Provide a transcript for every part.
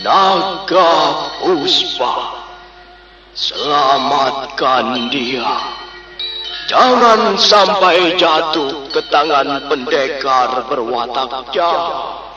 Naga Puspa. Selamatkan dia. Jangan sampai jatuh ke tangan pendekar berwatak jahat.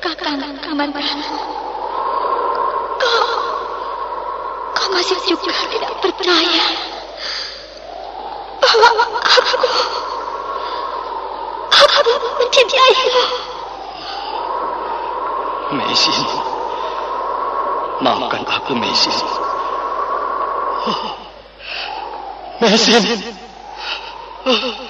Kakang Kamandanu, kau, masih juga tidak percaya bahwa aku, aku mencintaimu. Mesin. Maafkan aku, Mesin. Mesin. Mesin.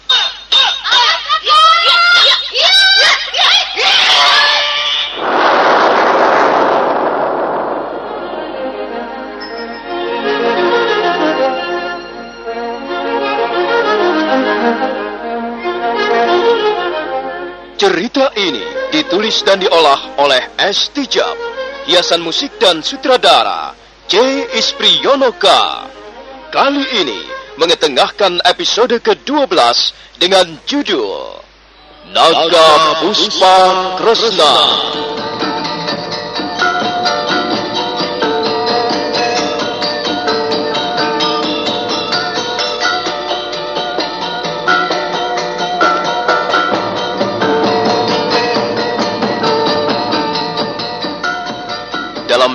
Cerita ini ditulis dan diolah oleh S. Tijab, hiasan musik dan sutradara C. Ispriyonoka. Kali ini mengetengahkan episode ke-12 dengan judul Naga Puspa Kresna. Dalam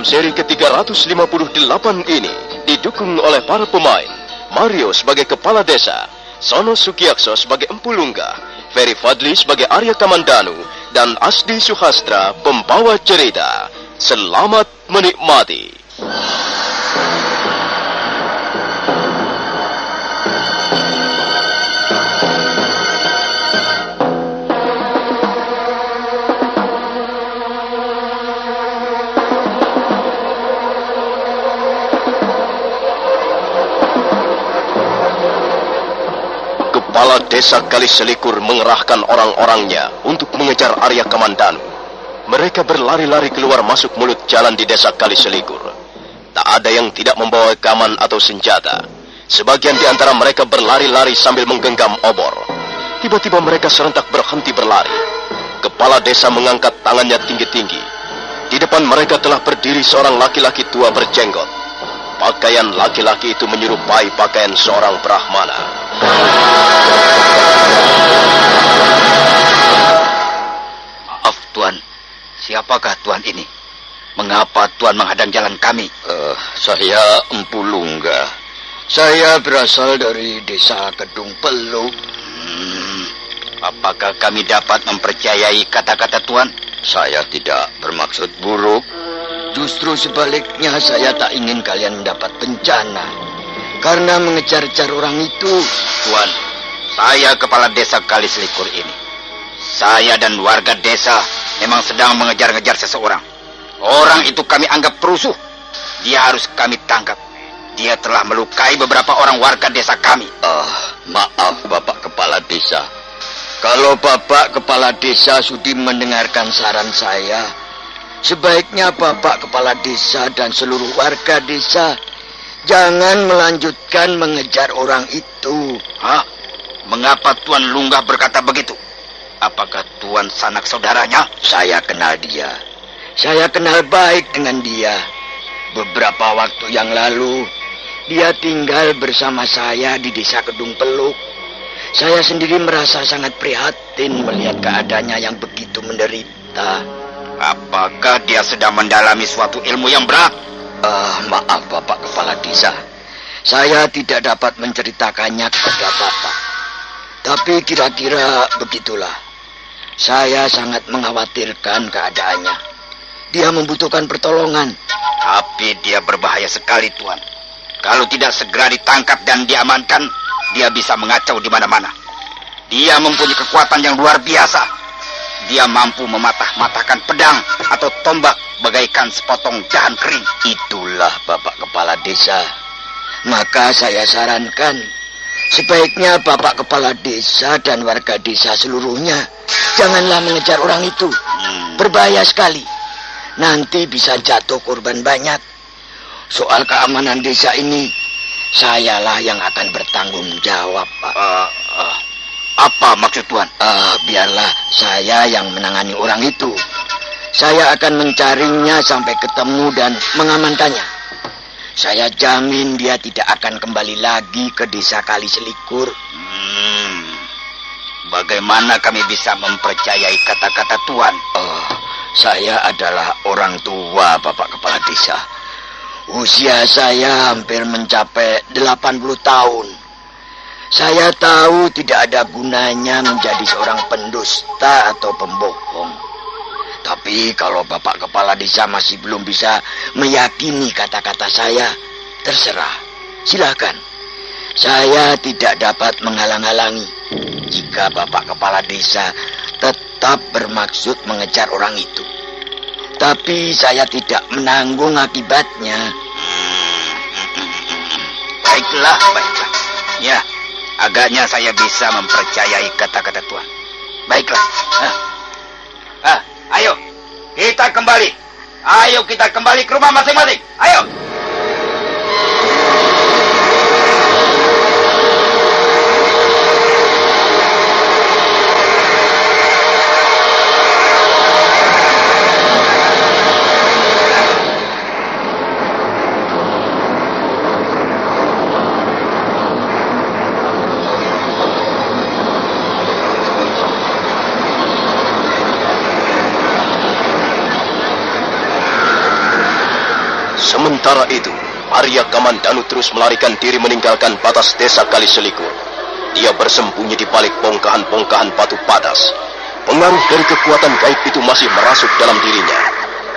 seri ke-358 ini didukung oleh para pemain Mario sebagai kepala desa, Sono Sukiakso sebagai Empu Lungga, Ferry Fadli sebagai Arya Kamandanu, dan Asdi Suhastra pembawa cerita. Selamat menikmati. Kepala desa Kaliselikur mengerahkan orang-orangnya untuk mengejar Arya Kamandanu. Mereka berlari-lari keluar masuk mulut jalan di desa Kaliselikur. Tak ada yang tidak membawa gaman atau senjata. Sebagian di antara mereka berlari-lari sambil menggenggam obor. Tiba-tiba mereka serentak berhenti berlari. Kepala desa mengangkat tangannya tinggi-tinggi. Di depan mereka telah berdiri seorang laki-laki tua berjenggot. Pakaian laki-laki itu menyerupai pakaian seorang Brahmana. Maaf Tuan, siapakah Tuan ini? Mengapa Tuan menghadang jalan kami? Uh, saya Empu Lungga. Saya berasal dari desa Kedung Peluk. Hmm, apakah kami dapat mempercayai kata-kata Tuan? Saya tidak bermaksud buruk. Justru sebaliknya saya tak ingin kalian mendapat bencana. Karena mengejar-jar orang itu. Tuan, saya kepala desa Kaliselikur ini. Saya dan warga desa memang sedang mengejar-ngejar seseorang. Orang itu kami anggap perusuh. Dia harus kami tangkap. Dia telah melukai beberapa orang warga desa kami. Oh, maaf Bapak Kepala Desa. Kalau Bapak Kepala Desa sudi mendengarkan saran saya, sebaiknya Bapak Kepala Desa dan seluruh warga desa jangan melanjutkan mengejar orang itu. Hah? Mengapa Tuan Lunggah berkata begitu? Apakah Tuan sanak saudaranya? Saya kenal dia. Saya kenal baik dengan dia. Beberapa waktu yang lalu, dia tinggal bersama saya di desa Kedung Peluk. Saya sendiri merasa sangat prihatin melihat keadaannya yang begitu menderita. Apakah dia sedang mendalami suatu ilmu yang berat? Uh, maaf Bapak Kepala Desa. Saya tidak dapat menceritakannya kepada Bapak. Tapi kira-kira begitulah. Saya sangat mengkhawatirkan keadaannya. Dia membutuhkan pertolongan. Tapi dia berbahaya sekali, Tuan. Kalau tidak segera ditangkap dan diamankan, dia bisa mengacau di mana-mana. Dia mempunyai kekuatan yang luar biasa. Dia mampu mematah-matahkan pedang atau tombak bagaikan sepotong dahan kering. Itulah Bapak Kepala Desa. Maka saya sarankan sebaiknya Bapak Kepala Desa dan warga desa seluruhnya janganlah mengejar orang itu. Hmm. Berbahaya sekali. Nanti bisa jatuh korban banyak. Soal keamanan desa ini Sayalah yang akan bertanggung jawab, Pak. Uh, apa maksud Tuan? Uh, biarlah saya yang menangani orang itu. Saya akan mencarinya sampai ketemu dan mengamankannya. Saya jamin dia tidak akan kembali lagi ke desa Kali Selikur. Hmm, bagaimana kami bisa mempercayai kata-kata Tuan? Oh, saya adalah orang tua Bapak Kepala Desa. Usia saya hampir mencapai 80 tahun. Saya tahu tidak ada gunanya menjadi seorang pendusta atau pembohong. Tapi kalau Bapak Kepala Desa masih belum bisa meyakini kata-kata saya, terserah. Silakan. Saya tidak dapat menghalang-halangi jika Bapak Kepala Desa tetap bermaksud mengejar orang itu. Tapi saya tidak menanggung akibatnya. Baiklah, baiklah. Ya, agaknya saya bisa mempercayai kata-kata Tuhan. Baiklah. Ah. Ah, ayo, kita kembali. Ayo kita kembali ke rumah masing-masing. Ayo. Sementara itu, Arya Kamandanu terus melarikan diri meninggalkan batas desa Kaliselikur. Dia bersembunyi di balik bongkahan-bongkahan batu padas. Pengaruh dari kekuatan gaib itu masih merasuk dalam dirinya.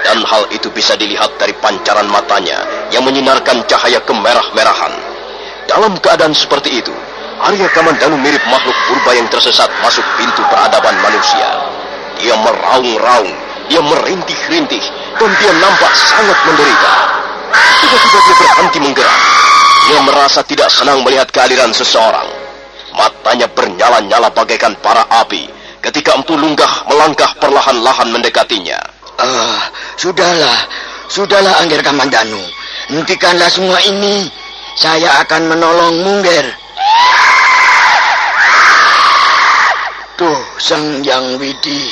Dan hal itu bisa dilihat dari pancaran matanya yang menyinarkan cahaya kemerah-merahan. Dalam keadaan seperti itu, Arya Kamandanu mirip makhluk purba yang tersesat masuk pintu peradaban manusia. Dia meraung-raung, dia merintih-rintih, dan dia nampak sangat menderita. Tiba-tiba dia berhenti menggerak. Dia merasa tidak senang melihat kehadiran seseorang. Matanya bernyala-nyala bagaikan para api ketika Empu Lunggah melangkah perlahan-lahan mendekatinya. Ah, sudahlah, sudahlah Angger Kamandanu. Hentikanlah semua ini. Saya akan menolong Mungger. Tuh, Sang Yang Widi.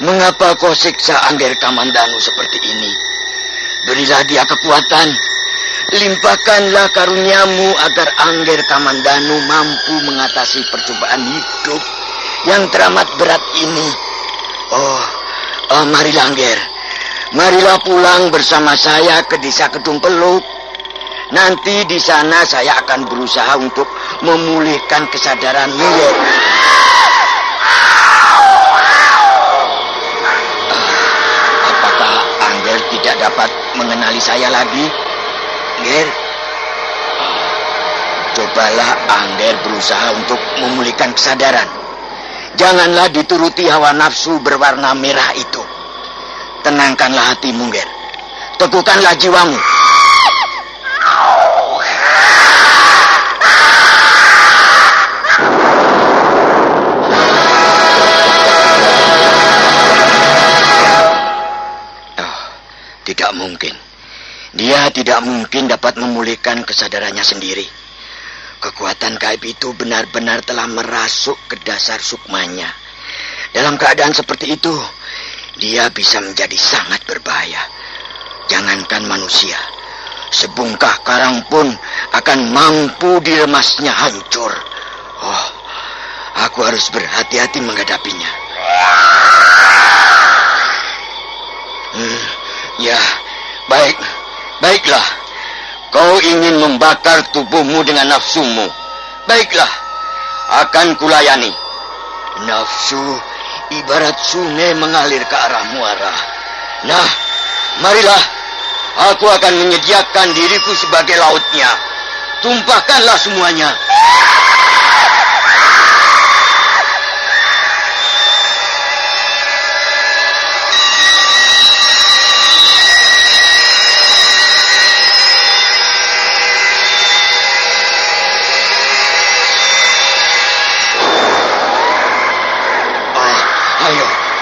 Mengapa kau siksa Angger Kamandanu seperti ini? Berilah dia kekuatan. Limpahkanlah karuniamu agar Angger Kamandanu mampu mengatasi percobaan hidup yang teramat berat ini. Oh, oh marilah Angger. Marilah pulang bersama saya ke desa Kedung Peluk. Nanti di sana saya akan berusaha untuk memulihkan kesadaran Angger. dapat mengenali saya lagi? Ger, cobalah Angger berusaha untuk memulihkan kesadaran. Janganlah dituruti hawa nafsu berwarna merah itu. Tenangkanlah hatimu, Ger. Teguhkanlah jiwamu. Tidak mungkin dapat memulihkan kesadarannya sendiri. Kekuatan gaib itu benar-benar telah merasuk ke dasar sukmanya. dalam keadaan seperti itu, dia bisa menjadi sangat berbahaya. Jangankan manusia, sebungkah karang pun akan mampu diremasnya hancur. Oh, aku harus berhati-hati menghadapinya. Hmm, ya, baik, baiklah. Kau ingin membakar tubuhmu dengan nafsumu. Baiklah, akan kulayani. Nafsu ibarat sungai mengalir ke arah muara. Nah, marilah. Aku akan menyediakan diriku sebagai lautnya. Tumpahkanlah semuanya.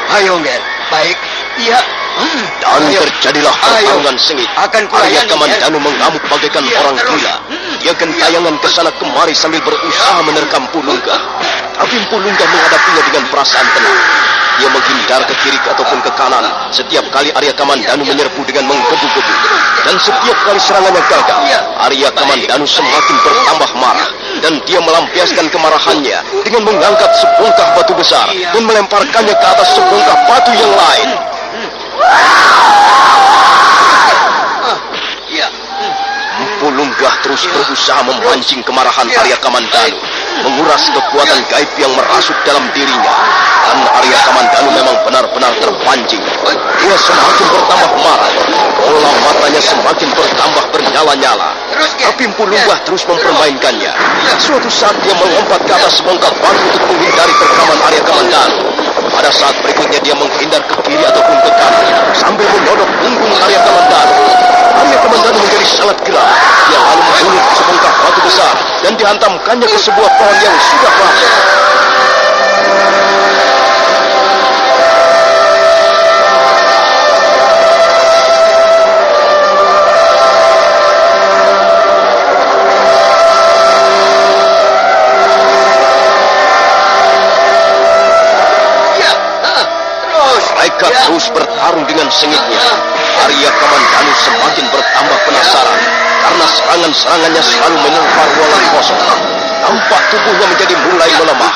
Ayo, Ger. Baik. Iya. Hmm. Dan Ayo. terjadilah pertarungan sengit. Akan Arya Kamandanu mengamuk bagaikan ya. orang gila. Hmm. Dia gentayangan ke sana kemari sambil berusaha menerkam Pulungga. Tapi Pulungga menghadapinya dengan perasaan tenang. Dia menghindar ke kiri ataupun ke kanan. Setiap kali Arya Kamandanu menyerbu dengan menggebu-gebu. Dan setiap kali serangannya gagal, Arya Kamandanu semakin bertambah marah. Dan dia melampiaskan kemarahannya dengan mengangkat sebongkah batu besar dan melemparkannya ke atas sebongkah batu yang lain. Pulunggah terus berusaha memancing kemarahan Arya Kamandanu, menguras kekuatan gaib yang merasuk dalam dirinya. Dan Arya Kamandanu memang benar-benar terpancing. Dia semakin bertambah marah, bola matanya semakin bertambah bernyala-nyala. Tapi Pulunggah terus mempermainkannya. Suatu saat dia melompat ke atas bongkar batu untuk menghindari terkaman Arya Kamandanu. Pada saat berikutnya dia menghindar ke kiri ataupun ke kanan sambil menodok punggung Arya Kamandanu. Arya Kamandanu menjadi sangat geram. Dia lalu membunuh sebongkah batu besar dan dihantamkannya ke sebuah pohon yang sudah rapuh. Terus bertarung dengan sengitnya. Arya Kamandanu semakin bertambah penasaran karena serangan-serangannya selalu menyelempar ruangan kosong. Tampak tubuhnya menjadi mulai melemah.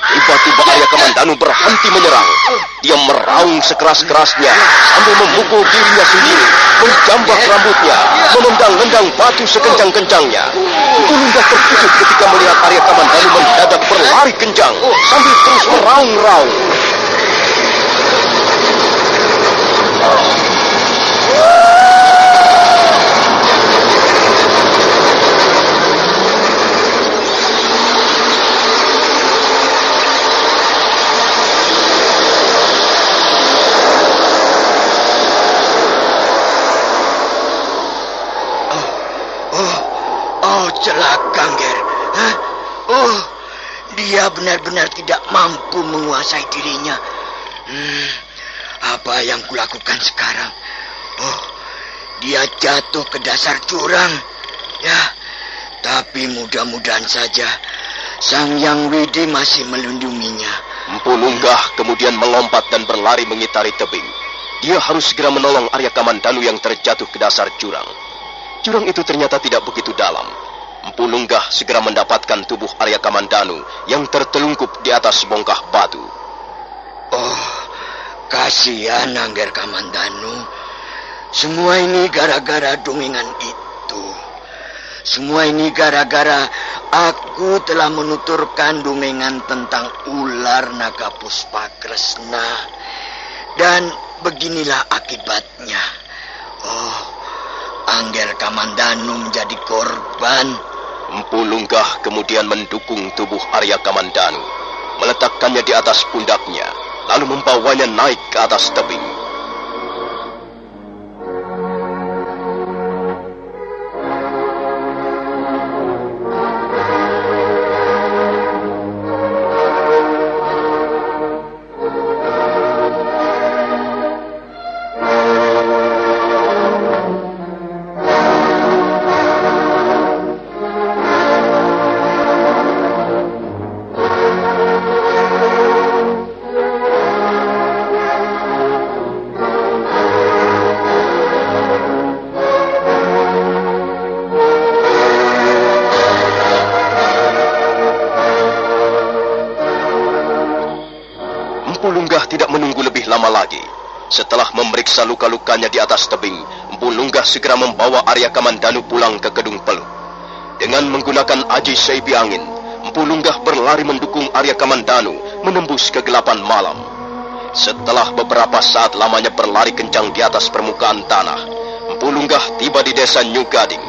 Tiba-tiba Arya Kamandanu berhenti menyerang. Dia meraung sekeras-kerasnya sambil memukul dirinya sendiri, menjambak rambutnya, menendang-nendang batu sekencang-kencangnya. Tulungga terkejut ketika melihat Arya Kamandanu mendadak berlari kencang sambil terus meraung-raung. Celaka, Ger. Hah? Oh, dia benar-benar tidak mampu menguasai dirinya. Hmm, apa yang kulakukan sekarang? Oh, dia jatuh ke dasar jurang. Ya, tapi mudah-mudahan saja Sang Yang Widi masih melindunginya. Empu Lunggah kemudian melompat dan berlari mengitari tebing. Dia harus segera menolong Arya Kamandanu yang terjatuh ke dasar jurang. Jurang itu ternyata tidak begitu dalam. Empu Lunggah segera mendapatkan tubuh Arya Kamandanu yang tertelungkup di atas bongkah batu. Oh, kasihan Angger Kamandanu. Semua ini gara-gara dongengan itu. Semua ini gara-gara aku telah menuturkan dongengan tentang ular naga puspa kresna. Dan beginilah akibatnya. Oh, Angger Kamandanu menjadi korban. Empu Lunggah kemudian mendukung tubuh Arya Kamandanu, meletakkannya di atas pundaknya, lalu membawanya naik ke atas tebing. Memeriksa luka-lukanya di atas tebing, Empu Lunggah segera membawa Arya Kamandanu pulang ke Kedung Peluk. Dengan menggunakan aji seipi angin, Empu Lunggah berlari mendukung Arya Kamandanu menembus kegelapan malam. Setelah beberapa saat lamanya berlari kencang di atas permukaan tanah, Empu Lunggah tiba di desa New Gading.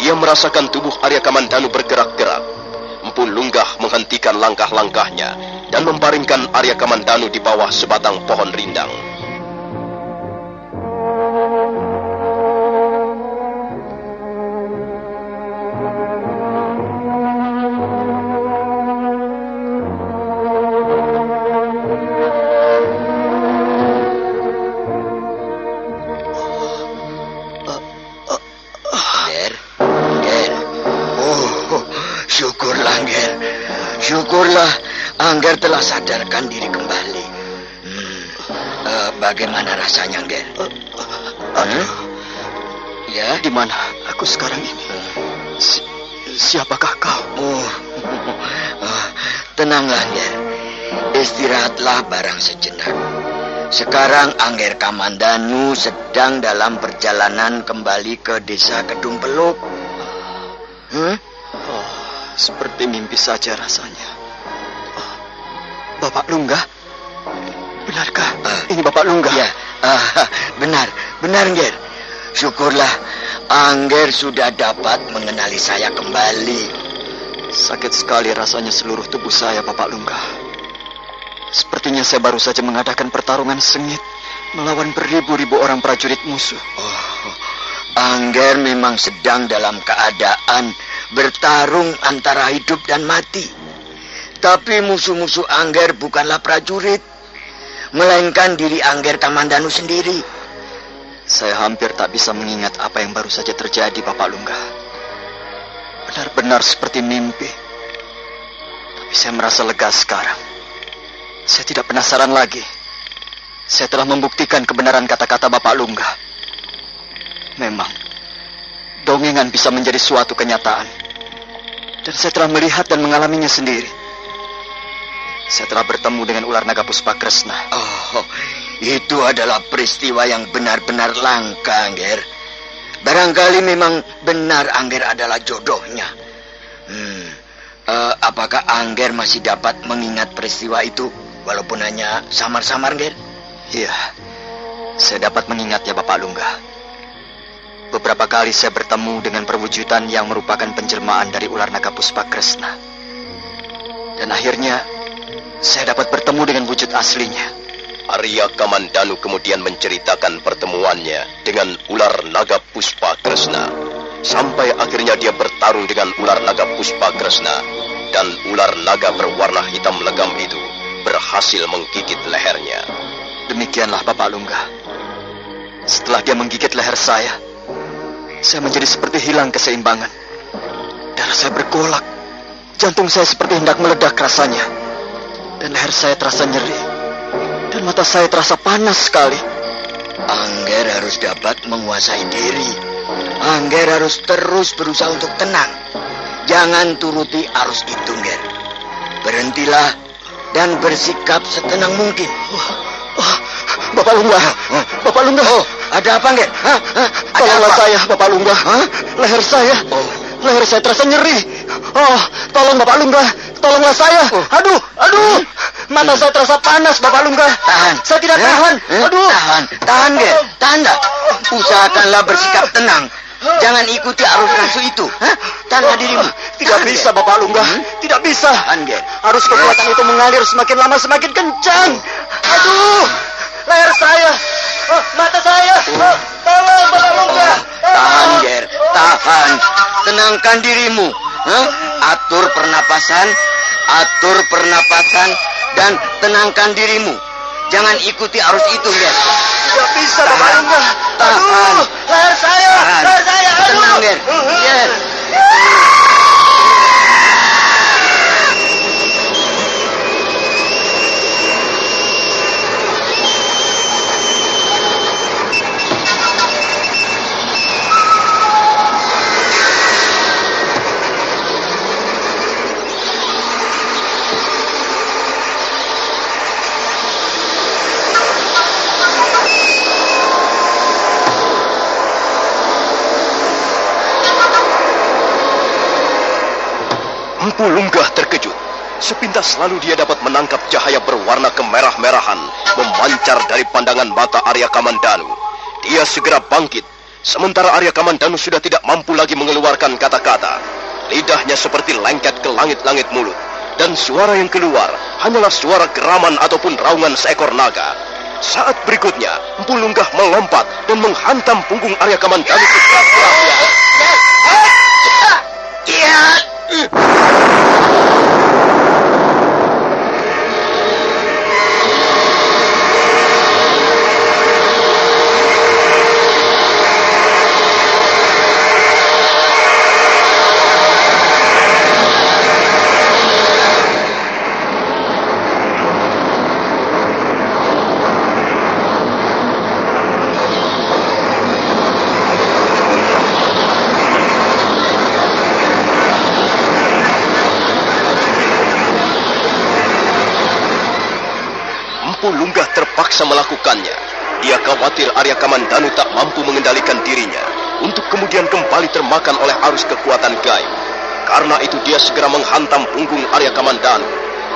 Dia merasakan tubuh Arya Kamandanu bergerak-gerak. Empu Lunggah menghentikan langkah-langkahnya dan membaringkan Arya Kamandanu di bawah sebatang pohon rindang. Syukurlah Ger. Syukurlah Angger telah sadarkan diri kembali. Hmm, eh, bagaimana rasanya Ger? Hmm? Ya, Di mana aku sekarang ini? Si- siapakah kau? Oh, ah, tenanglah Ger. Istirahatlah barang sejenak. Sekarang Angger Kamandanu sedang dalam perjalanan kembali ke desa Kedung Peluk. Hmm? Seperti mimpi saja rasanya. Oh, Bapak Lunggah? Benarkah Ah. ini Bapak Lunggah? Ya, ah, benar, benar Ger. Syukurlah Angger sudah dapat mengenali saya kembali. Sakit sekali rasanya seluruh tubuh saya, Bapak Lunggah. Sepertinya saya baru saja mengadakan pertarungan sengit melawan beribu-ribu orang prajurit musuh. Oh, Angger memang sedang dalam keadaan bertarung antara hidup dan mati. Tapi musuh-musuh Angger bukanlah prajurit, melainkan diri Angger Kamandanu sendiri. Saya hampir tak bisa mengingat apa yang baru saja terjadi, Bapak Lunggah. Benar-benar seperti mimpi. Tapi saya merasa lega sekarang. Saya tidak penasaran lagi. Saya telah membuktikan kebenaran kata-kata Bapak Lunggah. Memang, dongengan bisa menjadi suatu kenyataan. Dan saya telah melihat dan mengalaminya sendiri. Saya telah bertemu dengan ular naga Puspa Kresna. Oh, itu adalah peristiwa yang benar-benar langka, Angger. Barangkali memang benar Angger adalah jodohnya. Hmm, eh, apakah Angger masih dapat mengingat peristiwa itu, walaupun hanya samar-samar, Angger? Iya, saya dapat mengingatnya Bapak Lunggah. Beberapa kali saya bertemu dengan perwujudan yang merupakan penjelmaan dari ular naga Puspa Kresna. Dan akhirnya, saya dapat bertemu dengan wujud aslinya. Arya Kamandanu kemudian menceritakan pertemuannya dengan ular naga Puspa Kresna. Sampai akhirnya dia bertarung dengan ular naga Puspa Kresna. Dan ular naga berwarna hitam legam itu berhasil menggigit lehernya. Demikianlah Bapak Lunggah. Setelah dia menggigit leher saya, saya menjadi seperti hilang keseimbangan. Darah saya bergolak. Jantung saya seperti hendak meledak rasanya. Dan leher saya terasa nyeri. Dan mata saya terasa panas sekali. Angger harus dapat menguasai diri. Angger harus terus berusaha untuk tenang. Jangan turuti arus itu, Nger. Berhentilah dan bersikap setenang mungkin. Oh, Bapak Lunggah, Bapak Lunggah. Oh, ada apa, Nger? Hah? Hah? Ada Tolonglah apa? saya, Bapak Lunggah. Hah? Leher saya. Oh. Leher saya terasa nyeri. Oh, tolong Bapak Lunggah. Tolonglah saya. Oh. Aduh, aduh. Mata saya terasa panas, Bapak Lunggah. Tahan. Saya tidak Hah? tahan. Eh, Aduh. Tahan, tahan, Nger. Tahan dah. Usahakanlah bersikap tenang. Jangan ikuti arus nafsu itu. Hah? Tahanlah dirimu. Tidak Tahan, bisa. Bapak Lunggah. Hmm? Tidak bisa. Tahan. Arus kekuatan itu mengalir semakin lama semakin kencang. Aduh, leher saya. Oh, mata saya. Oh, tolong, Bapak Lunggah. Tahan, Ger. Tahan. Tenangkan dirimu. Hah? Atur pernapasan. Atur pernapasan. Dan tenangkan dirimu. Jangan ikuti arus itu, Ger. Tidak bisa, Bapak Tahan. Lunggah. Tahan. Aduh, leher saya. Leher saya. Aduh. Tenang, Ger. Ger. Empu Lunggah terkejut. Sepintas lalu dia dapat menangkap cahaya berwarna kemerah-merahan memancar dari pandangan mata Arya Kamandanu. Dia segera bangkit, sementara Arya Kamandanu sudah tidak mampu lagi mengeluarkan kata-kata. Lidahnya seperti lengket ke langit-langit mulut, dan suara yang keluar hanyalah suara geraman ataupun raungan seekor naga. Saat berikutnya, Empu Lunggah melompat dan menghantam punggung Arya Kamandanu sekeras-kerasnya. Ya. E... terpaksa melakukannya. Dia khawatir Arya Kamandanu tak mampu mengendalikan dirinya untuk kemudian kembali termakan oleh arus kekuatan gaib. Karena itu dia segera menghantam punggung Arya Kamandanu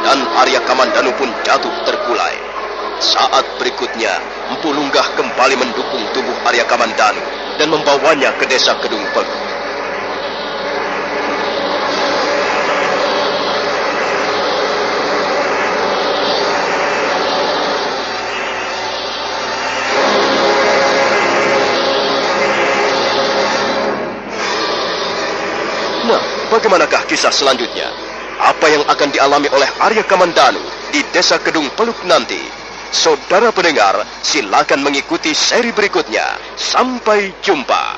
dan Arya Kamandanu pun jatuh terkulai. Saat berikutnya, Empu Lunggah kembali mendukung tubuh Arya Kamandanu dan membawanya ke desa Kedung Pegu. Bagaimanakah kisah selanjutnya? Apa yang akan dialami oleh Arya Kamandanu di Desa Kedung Peluk nanti? Saudara pendengar, silakan mengikuti seri berikutnya. Sampai jumpa.